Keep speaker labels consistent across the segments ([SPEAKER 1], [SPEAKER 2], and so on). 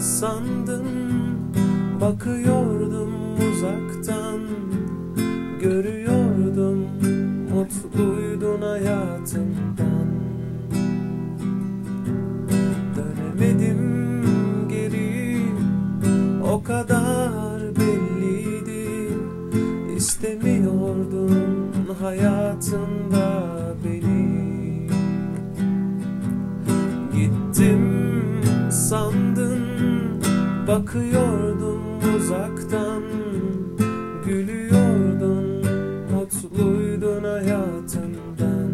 [SPEAKER 1] sandın. Bakıyordum uzaktan Görüyordum Mutluydun hayatımdan. Dönemedim geri O kadar belliydi. İstemiyordun hayatında beni. Gittim sandın Bakıyordum uzaktan Gülüyordun Mutluydun hayatından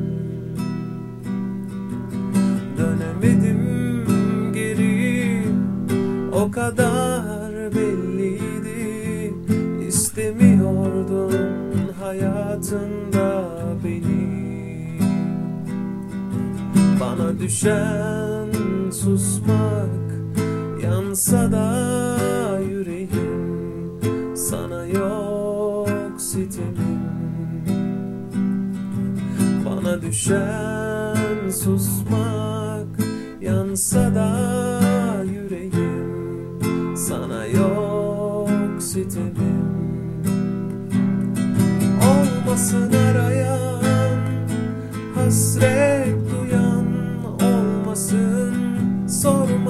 [SPEAKER 1] Dönemedim geri O kadar belliydi. İstemiyordun hayatında beni. Bana düşen susmak Yansa da yüreğim Sana yok sitemim Bana düşen susmak Yansa da yüreğim Sana yok sitemim Olmasın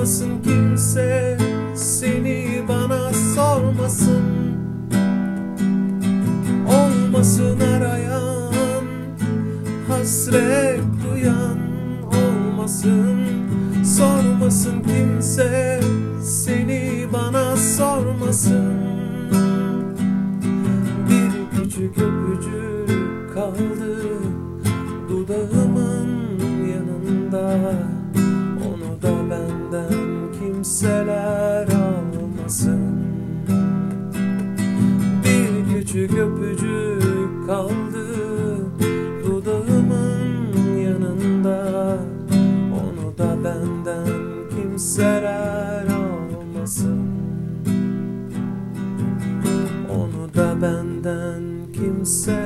[SPEAKER 1] Sormasın kimse Seni bana sormasın. Olmasın arayan Hasret duyan olmasın. Sormasın kimse küçük öpücük kaldı Dudağımın yanında. Onu da benden kimseler almasın. Onu da benden kimse